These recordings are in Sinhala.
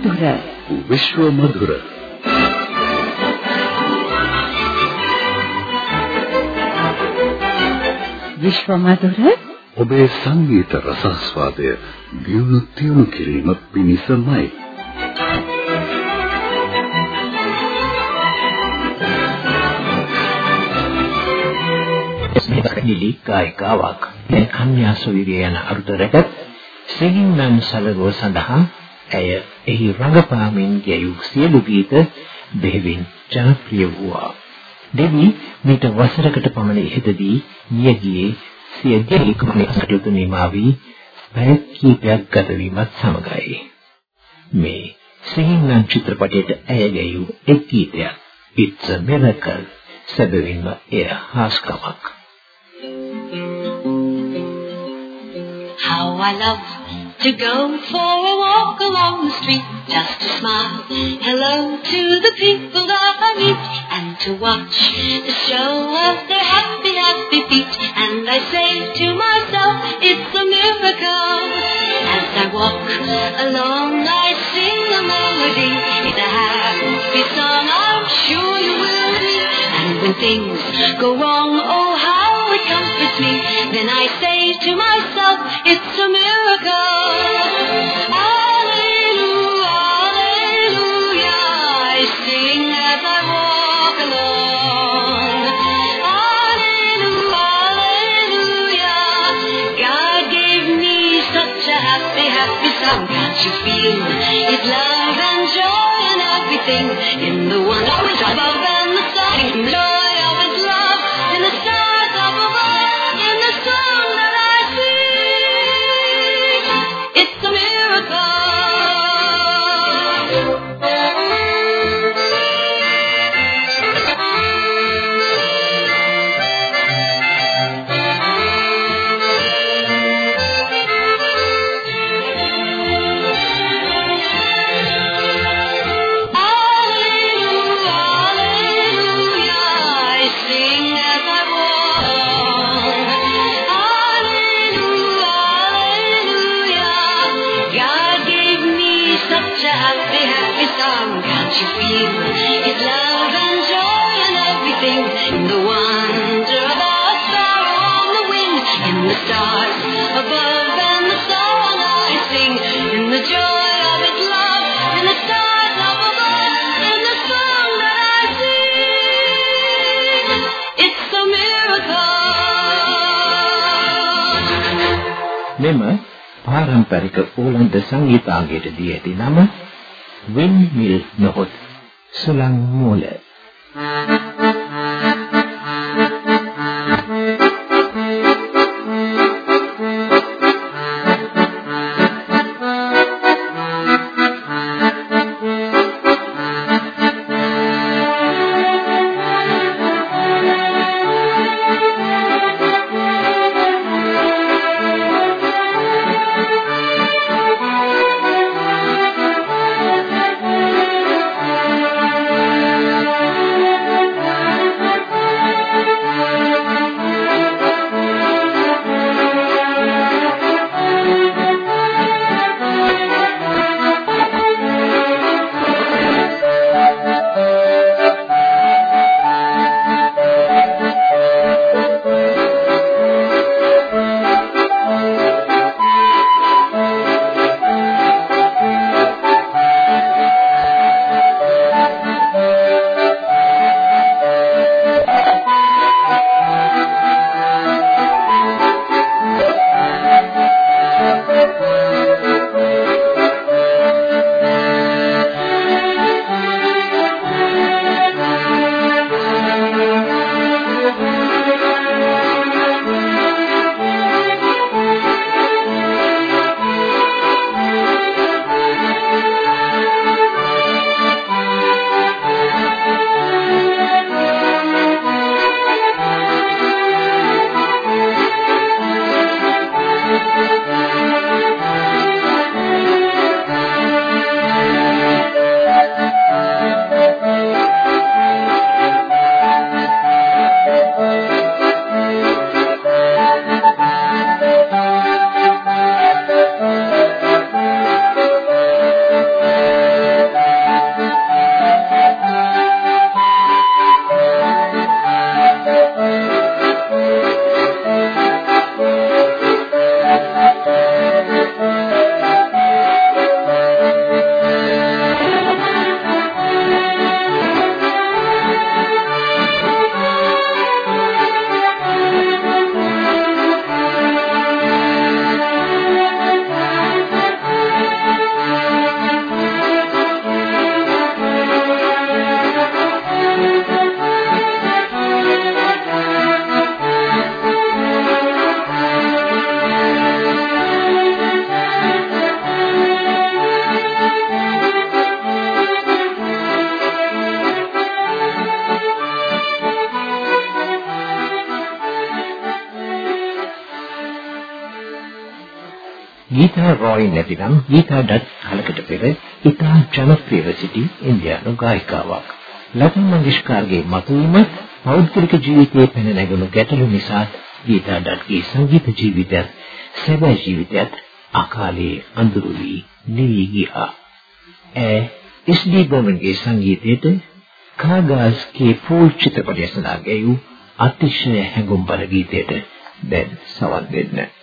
මధుර විශ්ව මధుර විශ්ව මధుර ඔබේ සංගීත රසාස්වාදය දියුණු තියුණු කිරීම පිණිසමයි නිලි ගායිකාවක් මේ කන්‍යාසුවිරිය යන අරුත රැගත් සිගින් මන් සලගෝ සඳහා ඇය එහි රංගපාමින් ගැයූ සියලු ගීත දෙවින් ජනප්‍රිය වූවා. දෙවි මීට වසරකට පමණ ඉහතදී මිය ගියේ සිය දෙහිකුමේ කටයුතු නිමා වී පැය කිහිපයක් ගත වීමත් සමගයි. මේ සිංහින් චිත්‍රපටයට ඇය ගැයූ එක් ගීතයක් It's a Miracle සැබවින්ම එය හාස්කමක්. How I love to go for a walk along the street, just to smile hello to the people that I meet, and to watch the show of their happy, happy feet. And I say to myself, it's a miracle. As I walk along, I sing a melody. It's a happy song, I'm sure you will be. And when things go wrong, oh how it comforts me. Then I say to myself, it's a miracle. You feel His love and joy and everything in the one above and the sun? මෙම පාරම්පරික ඕලන්ද සංගීතාංගයට දී ඇති නම වින්මිල් නොහොත් සුලං මූල ගීතා රොයි නැතිනම් ගීතා ඩත් කාලකට පෙර ඉතා ජනප්‍රියව සිටි ඉන්දියානු ගායිකාවක්. ලතා මංගেশකර්ගේ මතුවීම පෞද්ගලික ජීවිතයේ පැන නැගුණු ගැටලු නිසා ගීතා ඩත්ගේ සංගීත ජීවිතයත් සැබෑ ජීවිතයත් අකාලේ අඳුරු වී නිවි ගියා. ඒ එස්.ඩී. බර්මන්ගේ සංගීතයට කාගාස්ගේ පූල් චිත්‍රපටය සඳහා ගැයූ අතිශය හැඟුම්බර ගීතයට දැන් සවන් දෙන්න.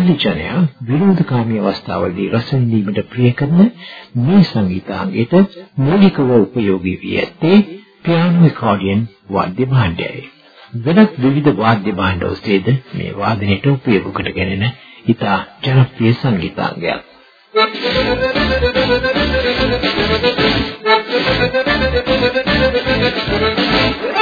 ඉතාලි ජනයා විරෝධකාමී අවස්ථාවලදී රස විඳීමට ප්‍රිය කරන මේ සංගීතාංගයට මූලිකව ප්‍රයෝගී වී ඇත්තේ පියානෝ ඇකෝඩියන් වාද්‍ය භාණ්ඩයයි. වෙනත් විවිධ වාද්‍ය භාණ්ඩ ඔස්සේද මේ වාදනයට ප්‍රයෝගකට ගැනෙන ඉතා ජනප්‍රිය සංගීතාංගයක්. Thank you.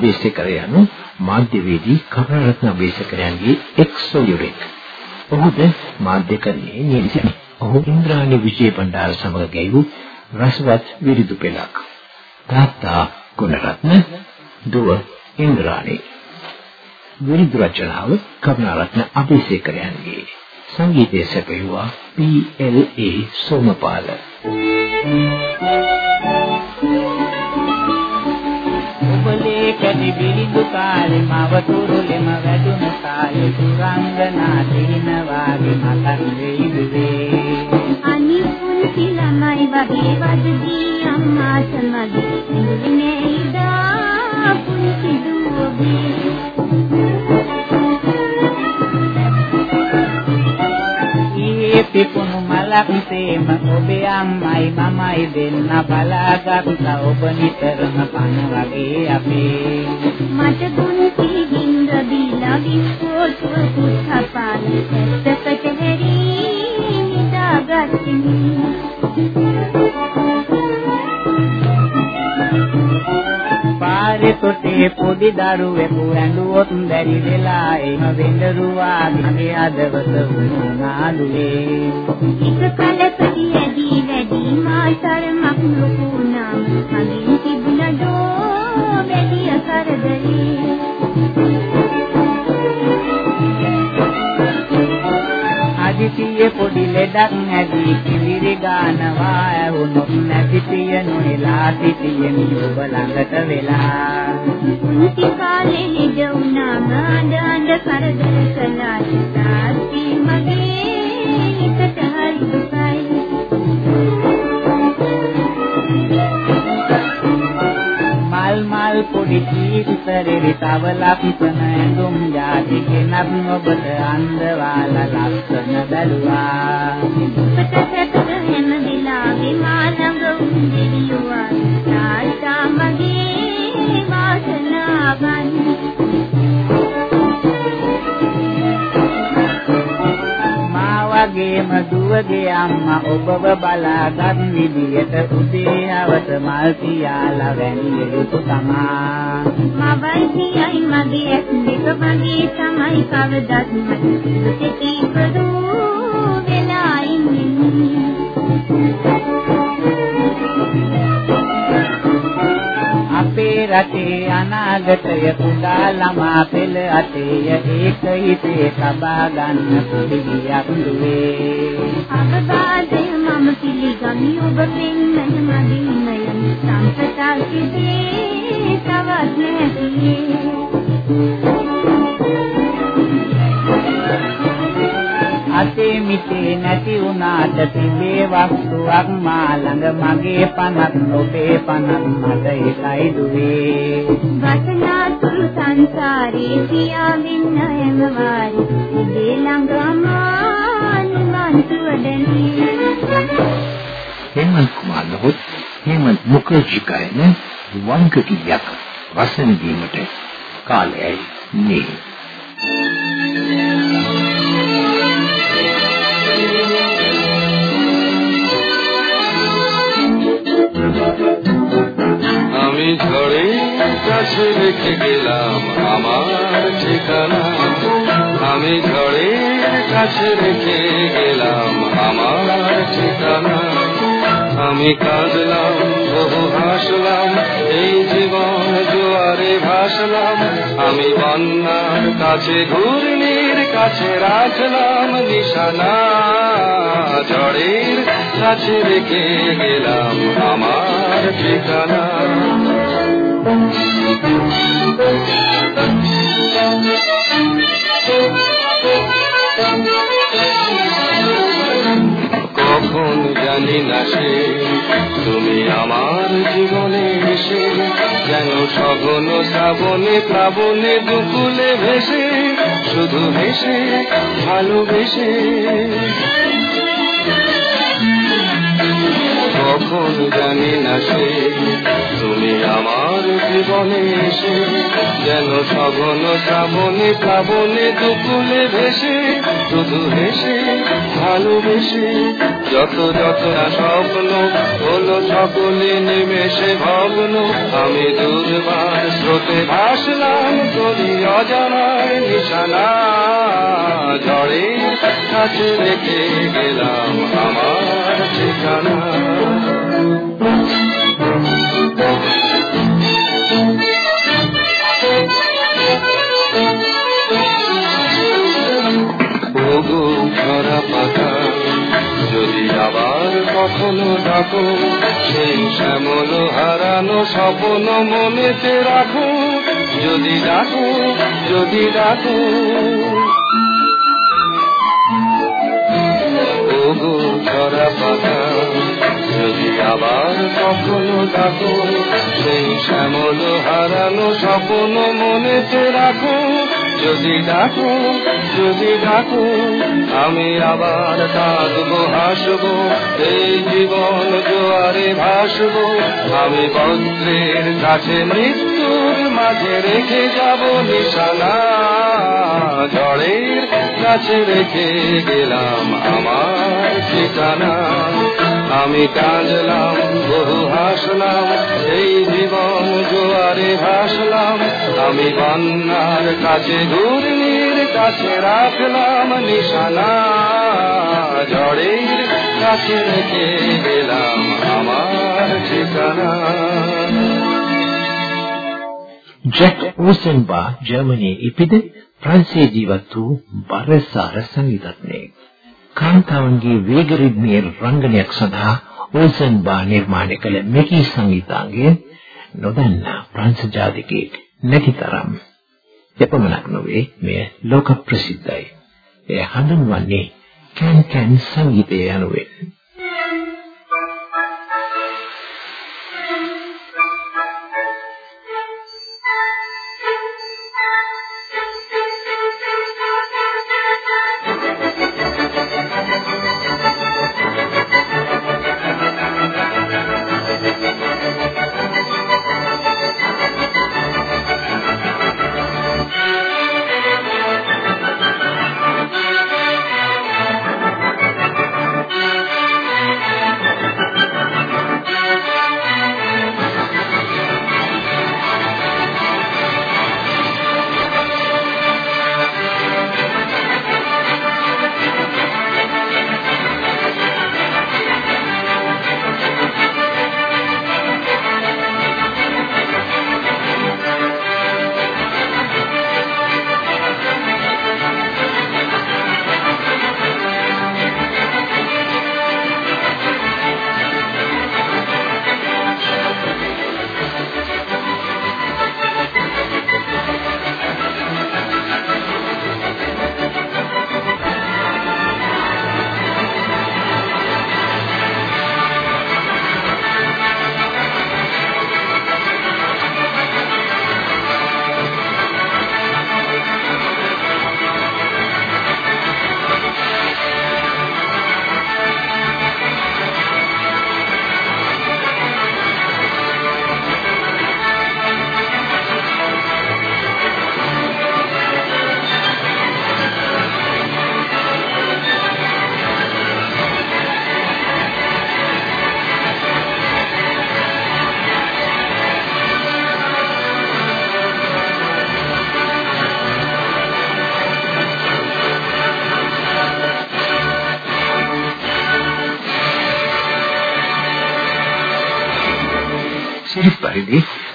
යනු මාධ්‍යවේදී කරුණාරත්න අබේසේකරයන්ගේ එක් සොයුරෙක්. ඔහුද මාධ්‍යකරණයේ නියමිතයි. ඔහු ඉන්ද්‍රාණි විජේ බණ්ඩාර සමග ගැයූ රසවත් විරිදු පෙළක්. තාත්තා ගුණරත්න දුව ඉන්ද්‍රාණි. විරිදු රචනාව කරුණාරත්න අබේසේකරයන්ගේ. සංගීතය සැපයුවා PLA සෝමපාල. ඔබලේ කැටි බිරිඳු කාලේ මව තුරුලෙම වැඩුණ කාලේ සුරංගනා දින වාගේ මතක් වෙයිදුවේ. අනිපුන්ති ළමයි වගේ වදදී අම්මාට මගේ ඉන්නේ ඉදා පුංචි දුවගේ. පිපුණු මලක් සේම ඔබේ අම්මයි මමයි දෙන්න බලාගත්තා. ඔබ නිතරම පන වගේ අපේ. මට පුංචි ගින්ද දීලා විස්කෝට්ව පුත්හපාන ඇත්තකට හැරි නිදාගත්තිනි පාරේ තොටේ පොඩි දරුවෙකු ඇඬුවොත් බැරි වෙලා එම වෙඬරුවා ගිනේ අදවස වුණු නාදුවේ එක කලකදී ඇදී වැඩි මාතරමක් ලොකු නම් මගින් තිබුණ දෝ වැඩි කරදරේ. අදිසියේ පොඩි ලෙඩක් නැදී කිලිරි ගානවා ඇහුනොත් නැති පිය නොහෙලා සිටියෙමි ඔබ ළඟට වෙලා. පුංචි කාලේ ලිද වුණාම අඬ කරදර කළා. තාත්ති මගේ හිතට හරි දුකයි. පොඩි කීතරේ තව ලක්ෂණ ඇඳුම් යාති කෙනත් ඔබට අන්දවාලා ලස්සන බැලුවා. ඔබට සැපද හැම වෙලාවෙ මා ළඟ වුන් දෙවියුවා තාත්තා මගේ වාසනාවන් මා වගේම දුවගේ අම්මා ඔබව බලාගත් විදියට උදේ හවස මල් තියාලා වැනිය යුතු තමා. මවයි කියයි මගේ ඇස් දෙක වගේ තමයි කවදත් මට. සිටි කරු රටේ අනාගතය කුඩා ළමා පෙළ අතේ ඒක හිතේ සබා ගන්න පිළිගියක් දුවේ. අවබෝධය මම පිළිගනි ඔබ පෙන්වන මගේ නයන සම්පතාකිදී තවත් නැතියේ. මිටේ නැති වුණාට තිබේ වස්තුවක් මා ළඟ මගේ පනක් ඔබේ පනක් මට එකයි දුවේ. වසනා තුරු සංසාරේ පියාවින් නැම වාරි. ඉබේ ළඟම නිවන්තුවදනී හේමන්ත් කුමාර නහොත් හේමන්ත් මුඛර්ජී ගායන වංකකියක් රසන දීමට කාලයයි නේ ঝড়ে কাছে রেখে গেলাম আমার ঠিকানা। আমি ঝড়ে কাছে রেখে গেলাম আমার ঠিকানা। আমি কাঁদলাম, বহু হাসলাম, এই জীবন জোয়ারে ভাসলাম। আমি বন্যার কাছে, ঘূর্ণির কাছে রাখলাম নিশানা। ঝড়ের কাছে রেখে গেলাম আমার ঠিকানা। কখন জানি না সে? তুমি আমার জীবনে এসে যেন সঘন শ্রাবণে প্লাবনে দুকুলে ভেসে শুধু ভেসে ভালোবেসে কখন জানি না সে। তুমি আমার জীবনে এসে যেন সঘন শ্রাবণে, প্লাবনে দুকুলে ভেসে, শুধু হেসে, ভালোবেসে, যত যত স্বপ্ন হলো সকলে নিমেষে ভগ্ন আমি দুর্বার স্রোতে ভাসলাম করি অজানায় নিশানা ঝড়ে কাছে রেখে গেলাম আমার ঠিকানা। যদি আবার কখনো ডাকো সেই শ্যামল হারানো স্বপ্ন মনেতে রাখো। যদি ডাকো যদি ডাকো। ওগো ধরা পাতা যদি আবার কখনো ডাকো সেই শ্যামল হারানো স্বপ্ন মনেতে রাখো। যদি ডাকো যদি ডাকো, আমি আবার কাঁদবো, হাসবো, এই জীবন জোয়ারে ভাসবো। আমি বজ্রের কাছে মৃত্যুর মাঝে রেখে যাব, নিশানা ঝড়ের কাছে রেখে গেলাম আমার ঠিকানা। আমি কাঁদলাম, বহু হাসলাম, এই জীবন জোয়ারে হাসলাম আমি বন্যার কাছে, ঘূর্ণির কাছে রাখলাম, নিশানা জড়ের কাছে রেখে গেলাম আমার ঠিকানা। ಜೆಟ್ ಓಸೆನ್ ಬಾ ಜರ್ಮನಿಯ ಇಪ್ಪಿದೆ ಫ್ರಾನ್ಸೇ ಜೀವತ್ತು ಬರಸಾರ ಸಂಗೀತಜ್ಞೆ කාන්තාවන්ගේ වේග රිද්මයේ රංගනයක් සඳහා ඕසන්බා නිර්මාණය කළ මෙකී සංගීතාංගය නොදන්නා ප්‍රංශ ජාතිකයෙක් නැති තරම්. එපමණක් නොවේ මෙය ලෝක ප්‍රසිද්ධයි. එය හඳුන්වන්නේ කැන් කැන් සංගීතය යනුවෙන්.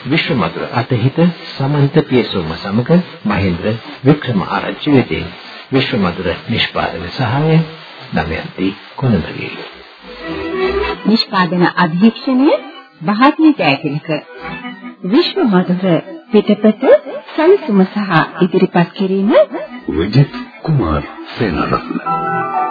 විශ්වමතුර අතහිත සමහිත පියසෝම සමග මහේන්ද්‍ර වික්‍රමාරච්චි වෙතේ විශ්වමතුර නිෂ්පාදන සහාය දමයන්ති කොළඹගේ නිෂ්පාදන අධ්‍යක්ෂණය බහත්නි ජයතිලක. විශ්වමතුර පිටපත සංසුම සහ ඉදිරිපත් කිරීම විජිත් කුමාර් සේනරත්න.